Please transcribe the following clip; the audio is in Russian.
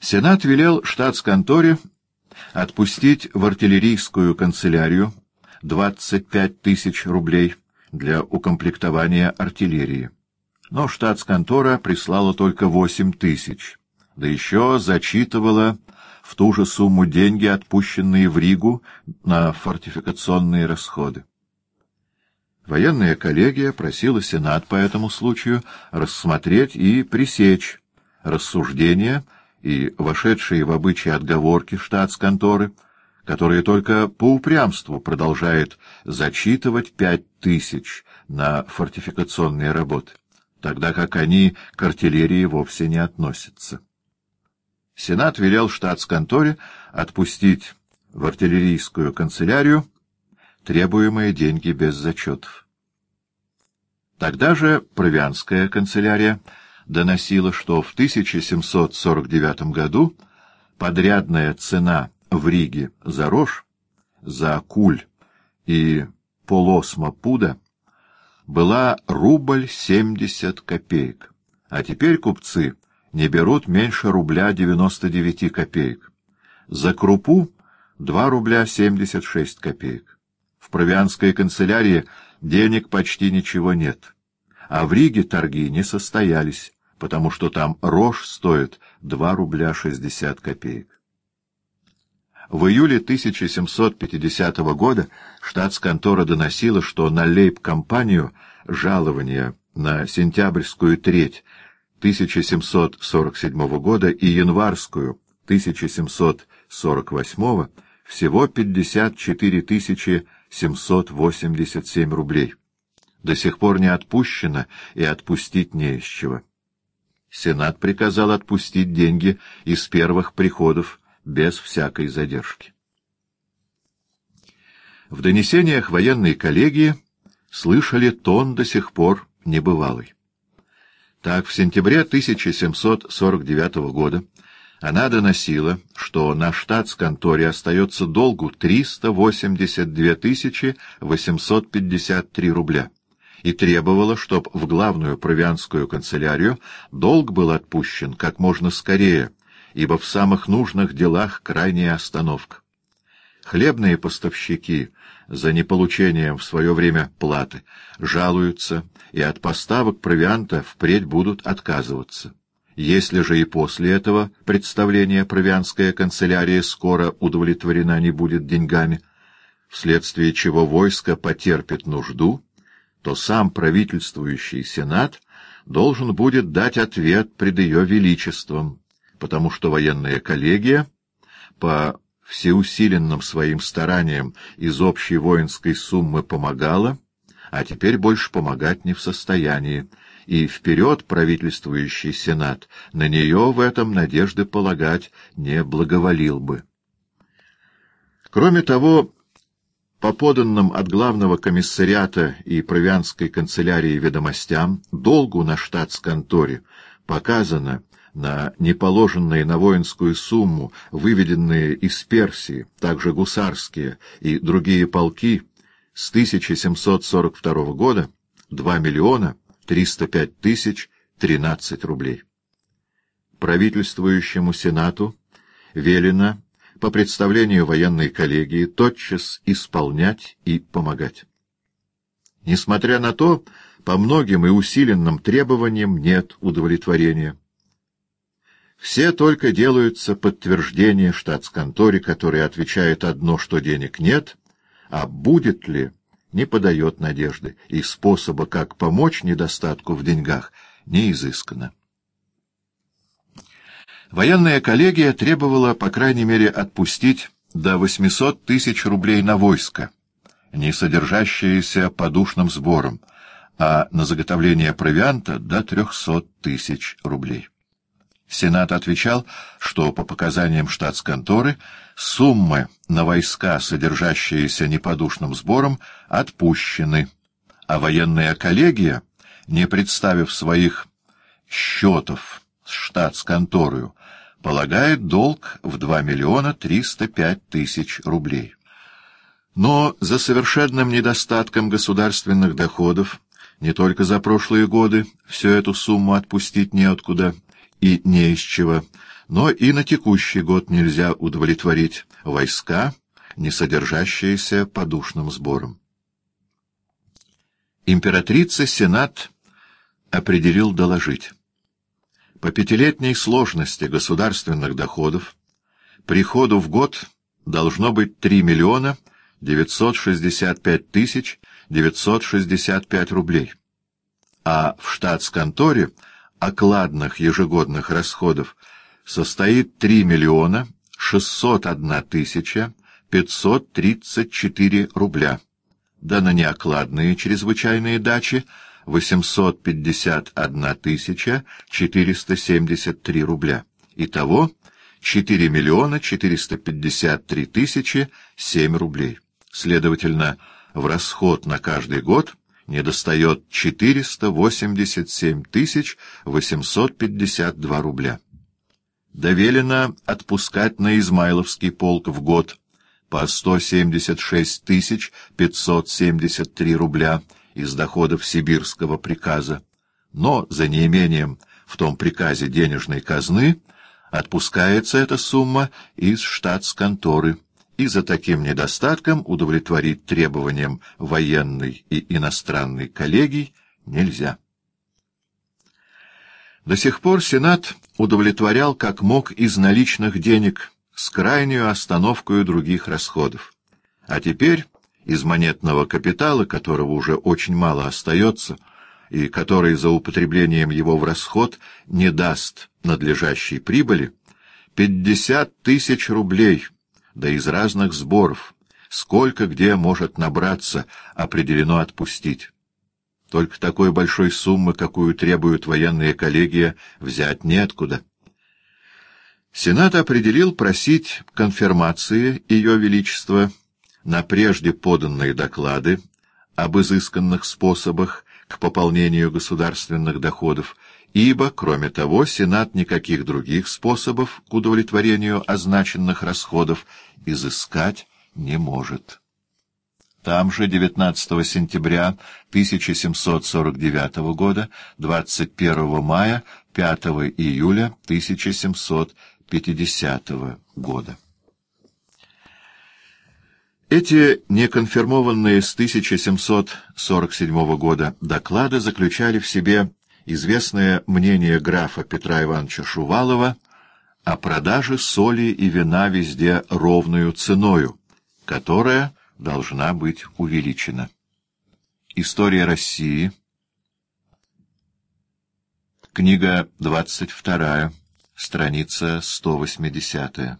Сенат велел штатсконторе отпустить в артиллерийскую канцелярию 25 тысяч рублей для укомплектования артиллерии. Но штатсконтора прислала только 8 тысяч, да еще зачитывала в ту же сумму деньги, отпущенные в Ригу на фортификационные расходы. Военная коллегия просила Сенат по этому случаю рассмотреть и пресечь рассуждения и вошедшие в обычаи отговорки штатсконторы, которые только по упрямству продолжает зачитывать пять тысяч на фортификационные работы, тогда как они к артиллерии вовсе не относятся. Сенат велел штатсконторе отпустить в артиллерийскую канцелярию требуемые деньги без зачетов. Тогда же Провианская канцелярия доносила, что в 1749 году подрядная цена в Риге за рожь, за куль и полосма пуда была рубль семьдесят копеек, а теперь купцы не берут меньше рубля девяносто девяти копеек. За крупу — два рубля семьдесят шесть копеек. В провианской канцелярии денег почти ничего нет, а в Риге торги не состоялись, потому что там рожь стоит два рубля шестьдесят копеек. В июле 1750 года штатсконтора доносила, что на лейб-компанию жалования на сентябрьскую треть 1747 года и январскую 1748 всего 54 787 рублей. До сих пор не отпущено и отпустить не из чего. Сенат приказал отпустить деньги из первых приходов без всякой задержки. В донесениях военной коллегии слышали тон до сих пор небывалый. Так, в сентябре 1749 года она доносила, что на штатс-конторе остается долгу 382 853 рубля и требовала, чтобы в главную провианскую канцелярию долг был отпущен как можно скорее, ибо в самых нужных делах крайняя остановка. Хлебные поставщики за неполучением в свое время платы жалуются и от поставок провианта впредь будут отказываться. Если же и после этого представления провианская канцелярия скоро удовлетворена не будет деньгами, вследствие чего войско потерпит нужду, то сам правительствующий сенат должен будет дать ответ пред ее величеством, потому что военная коллегия по всеусиленным своим стараниям из общей воинской суммы помогала, а теперь больше помогать не в состоянии, и вперед правительствующий сенат на нее в этом надежды полагать не благоволил бы. Кроме того, по поданным от главного комиссариата и провианской канцелярии ведомостям долгу на штатсконторе показано на неположенные на воинскую сумму, выведенные из Персии, также гусарские и другие полки, с 1742 года 2 миллиона 305 тысяч 13 рублей. Правительствующему Сенату велено по представлению военной коллегии тотчас исполнять и помогать. Несмотря на то, по многим и усиленным требованиям нет удовлетворения. Все только делаются подтверждения штатсконторе, которая отвечает одно, что денег нет, а будет ли, не подает надежды, и способа, как помочь недостатку в деньгах, не изыскано. Военная коллегия требовала, по крайней мере, отпустить до 800 тысяч рублей на войско, не содержащееся подушным сбором, а на заготовление провианта до 300 тысяч рублей. Сенат отвечал, что по показаниям штатсконторы суммы на войска, содержащиеся неподушным сбором, отпущены, а военная коллегия, не представив своих счетов с штатсконторою, полагает долг в 2 миллиона 305 тысяч рублей. Но за совершенным недостатком государственных доходов не только за прошлые годы всю эту сумму отпустить неоткуда, и не из чего, но и на текущий год нельзя удовлетворить войска, не содержащиеся подушным сбором. Императрица Сенат определил доложить. По пятилетней сложности государственных доходов приходу в год должно быть 3 миллиона 965 тысяч 965 рублей, а в штатсконторе окладных ежегодных расходов состоит 3 миллиона 601 тысяча 534 рубля, да на неокладные чрезвычайные дачи 851 тысяча 473 рубля. Итого 4 миллиона 453 тысячи 7 рублей. Следовательно, в расход на каждый год недостает 487 тысяч 852 рубля. Довелено отпускать на Измайловский полк в год по 176 тысяч 573 рубля из доходов сибирского приказа, но за неимением в том приказе денежной казны отпускается эта сумма из штатсконторы, и за таким недостатком удовлетворить требованиям военной и иностранной коллегий нельзя. До сих пор Сенат удовлетворял как мог из наличных денег с крайнюю остановкой других расходов. А теперь из монетного капитала, которого уже очень мало остается, и который за употреблением его в расход не даст надлежащей прибыли, пятьдесят тысяч рублей, да из разных сборов, сколько где может набраться, определено отпустить. Только такой большой суммы, какую требуют военные коллегия, взять неоткуда. Сенат определил просить конфирмации Ее Величества на прежде поданные доклады об изысканных способах к пополнению государственных доходов, ибо, кроме того, Сенат никаких других способов к удовлетворению означенных расходов изыскать не может. Там же 19 сентября 1749 года, 21 мая, 5 июля 1750 года. Эти неконфирмованные с 1747 года доклады заключали в себе известное мнение графа Петра Ивановича Шувалова о продаже соли и вина везде ровную ценою, которая должна быть увеличена. История России. Книга 22, страница 180.